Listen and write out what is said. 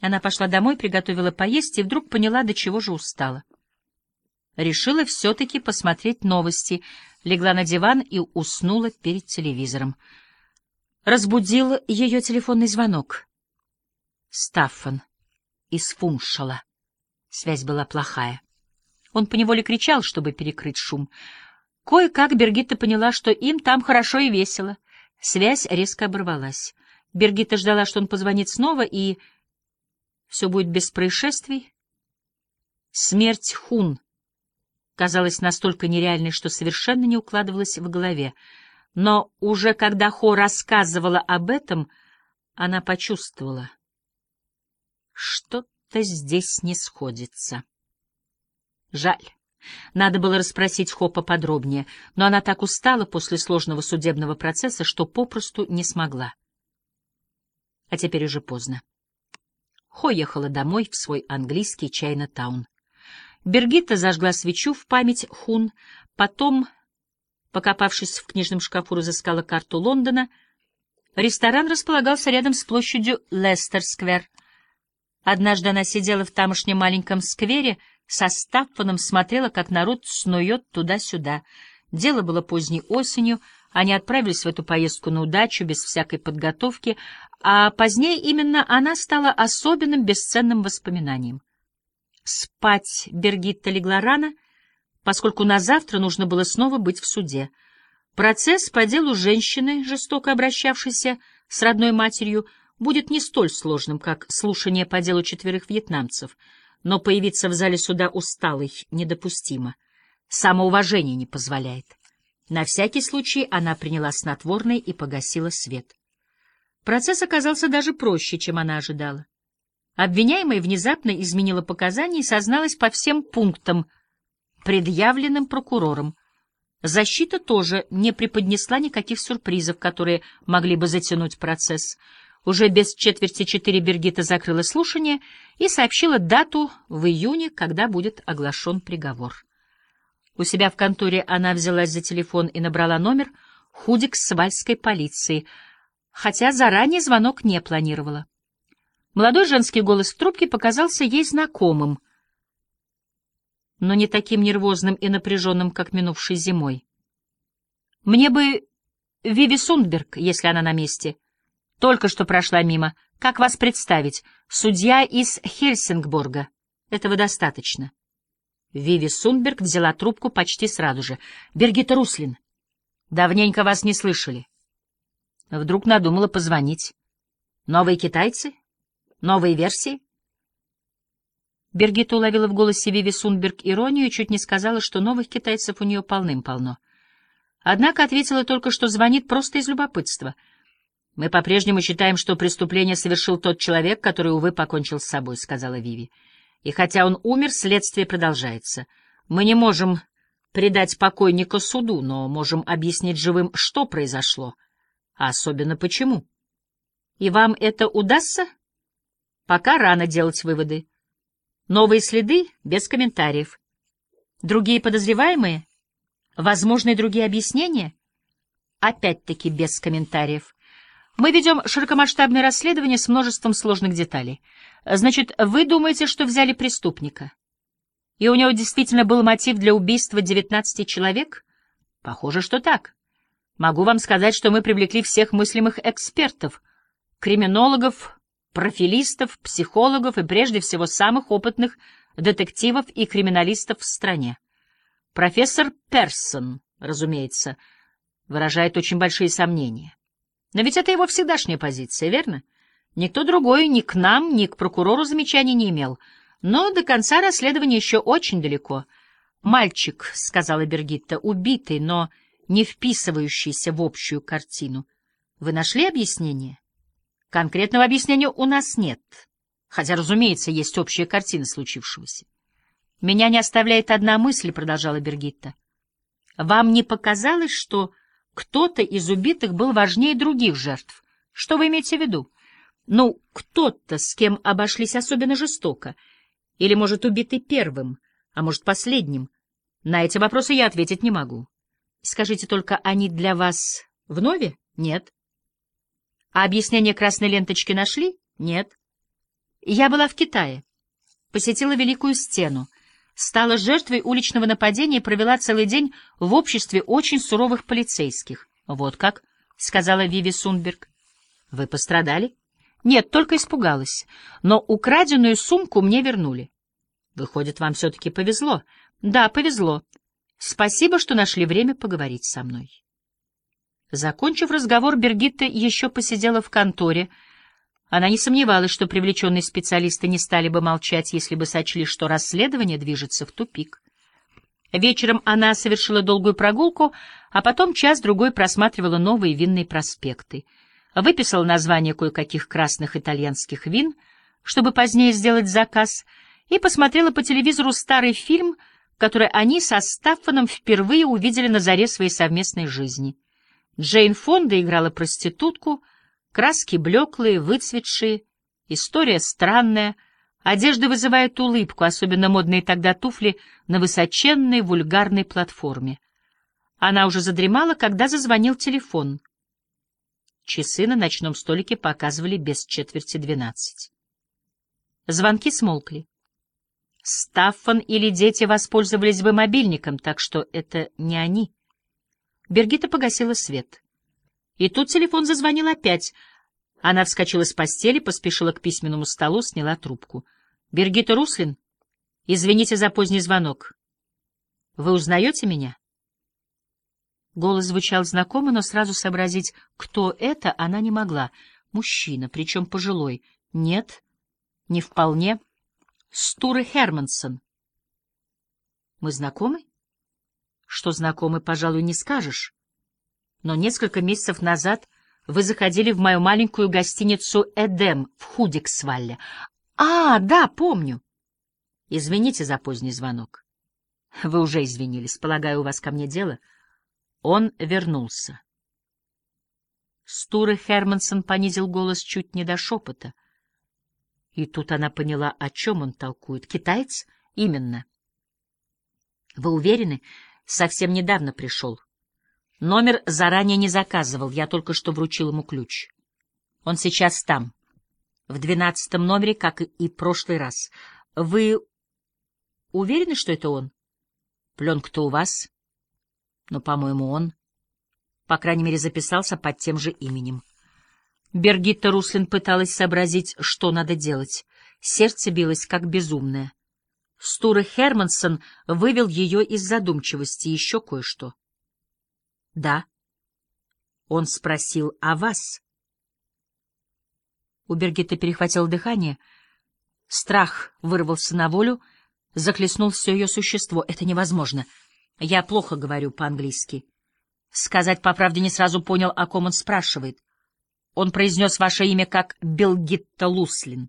Она пошла домой, приготовила поесть и вдруг поняла, до чего же устала. Решила все-таки посмотреть новости, легла на диван и уснула перед телевизором. Разбудил ее телефонный звонок. Стаффан из Фуншала. Связь была плохая. Он поневоле кричал, чтобы перекрыть шум. Кое-как Бергитта поняла, что им там хорошо и весело. Связь резко оборвалась. Бергитта ждала, что он позвонит снова, и все будет без происшествий. Смерть Хун казалась настолько нереальной, что совершенно не укладывалась в голове. Но уже когда Хо рассказывала об этом, она почувствовала. Что-то здесь не сходится. Жаль. Надо было расспросить Хопа подробнее, но она так устала после сложного судебного процесса, что попросту не смогла. А теперь уже поздно. Хо ехала домой в свой английский Чайна-таун. Бергитта зажгла свечу в память Хун, потом, покопавшись в книжном шкафу, разыскала карту Лондона. Ресторан располагался рядом с площадью Лестер-сквер. Однажды она сидела в тамошнем маленьком сквере, со Стаффаном смотрела, как народ снует туда-сюда. Дело было поздней осенью, они отправились в эту поездку на удачу, без всякой подготовки, а позднее именно она стала особенным бесценным воспоминанием. Спать Бергитта легла рано, поскольку на завтра нужно было снова быть в суде. Процесс по делу женщины, жестоко обращавшейся с родной матерью, будет не столь сложным, как слушание по делу четверых вьетнамцев — но появиться в зале суда усталой недопустимо. Самоуважение не позволяет. На всякий случай она приняла снотворное и погасила свет. Процесс оказался даже проще, чем она ожидала. Обвиняемая внезапно изменила показания и созналась по всем пунктам, предъявленным прокурором. Защита тоже не преподнесла никаких сюрпризов, которые могли бы затянуть процесс — уже без четверти четыре Бергита закрыла слушание и сообщила дату в июне, когда будет оглашен приговор. У себя в конторе она взялась за телефон и набрала номер Худик-Свальской полиции, хотя заранее звонок не планировала. Молодой женский голос в трубке показался ей знакомым, но не таким нервозным и напряженным, как минувшей зимой. «Мне бы Виви Сундберг, если она на месте», только что прошла мимо. Как вас представить? Судья из Хельсингборга. Этого достаточно. Виви Сунберг взяла трубку почти сразу же. Бергита Руслин. Давненько вас не слышали. Вдруг надумала позвонить. Новые китайцы? Новые версии? Бергита уловила в голосе Виви Сунберг иронию и чуть не сказала, что новых китайцев у нее полным-полно. Однако ответила только, что звонит просто из любопытства — «Мы по-прежнему считаем, что преступление совершил тот человек, который, увы, покончил с собой», — сказала Виви. «И хотя он умер, следствие продолжается. Мы не можем предать покойника суду, но можем объяснить живым, что произошло, а особенно почему. И вам это удастся? Пока рано делать выводы. Новые следы без комментариев. Другие подозреваемые? Возможные другие объяснения? Опять-таки без комментариев. Мы ведем широкомасштабное расследование с множеством сложных деталей. Значит, вы думаете, что взяли преступника? И у него действительно был мотив для убийства 19 человек? Похоже, что так. Могу вам сказать, что мы привлекли всех мыслимых экспертов, криминологов, профилистов, психологов и прежде всего самых опытных детективов и криминалистов в стране. Профессор Персон, разумеется, выражает очень большие сомнения. Но ведь это его всегдашняя позиция, верно? Никто другой ни к нам, ни к прокурору замечаний не имел. Но до конца расследования еще очень далеко. «Мальчик», — сказала Бергитта, — «убитый, но не вписывающийся в общую картину. Вы нашли объяснение?» «Конкретного объяснения у нас нет, хотя, разумеется, есть общая картина случившегося». «Меня не оставляет одна мысль», — продолжала Бергитта. «Вам не показалось, что кто-то из убитых был важнее других жертв. Что вы имеете в виду? Ну, кто-то, с кем обошлись особенно жестоко. Или, может, убитый первым, а может, последним. На эти вопросы я ответить не могу. Скажите только, они для вас вновь? Нет. А объяснение красной ленточки нашли? Нет. Я была в Китае, посетила Великую Стену, стала жертвой уличного нападения и провела целый день в обществе очень суровых полицейских. Вот как, — сказала Виви Сунберг. Вы пострадали? Нет, только испугалась. Но украденную сумку мне вернули. Выходит, вам все-таки повезло. Да, повезло. Спасибо, что нашли время поговорить со мной. Закончив разговор, Бергитта еще посидела в конторе. Она не сомневалась, что привлеченные специалисты не стали бы молчать, если бы сочли, что расследование движется в тупик. Вечером она совершила долгую прогулку, а потом час-другой просматривала новые винные проспекты. Выписала название кое-каких красных итальянских вин, чтобы позднее сделать заказ, и посмотрела по телевизору старый фильм, который они со Стаффаном впервые увидели на заре своей совместной жизни — Джейн Фонда играла проститутку, краски блеклые, выцветшие, история странная, одежда вызывает улыбку, особенно модные тогда туфли на высоченной вульгарной платформе. Она уже задремала, когда зазвонил телефон. Часы на ночном столике показывали без четверти двенадцать. Звонки смолкли. Стаффан или дети воспользовались бы мобильником, так что это не они. Бергита погасила свет. И тут телефон зазвонил опять. Она вскочила с постели, поспешила к письменному столу, сняла трубку. — Бергита Руслин? Извините за поздний звонок. Вы узнаете меня? Голос звучал знакомо, но сразу сообразить, кто это, она не могла. Мужчина, причем пожилой. Нет, не вполне. Стуры Хермансон. Мы знакомы? что знакомый, пожалуй, не скажешь. Но несколько месяцев назад вы заходили в мою маленькую гостиницу «Эдем» в Худиксвалле. А, да, помню. Извините за поздний звонок. Вы уже извинились. Полагаю, у вас ко мне дело? Он вернулся. Стуры Хермансон понизил голос чуть не до шепота. И тут она поняла, о чем он толкует. Китаец? Именно. Вы уверены, Совсем недавно пришел. Номер заранее не заказывал, я только что вручил ему ключ. Он сейчас там, в двенадцатом номере, как и в прошлый раз. Вы уверены, что это он? Пленка-то у вас? Но, по-моему, он. По крайней мере, записался под тем же именем. Бергитта Руслин пыталась сообразить, что надо делать. Сердце билось, как безумное. Стура Хермансон вывел ее из задумчивости еще кое-что. — Да. Он спросил о вас. У Бергиты перехватило дыхание. Страх вырвался на волю, захлестнул все ее существо. Это невозможно. Я плохо говорю по-английски. Сказать по правде не сразу понял, о ком он спрашивает. Он произнес ваше имя как Белгитта Луслин.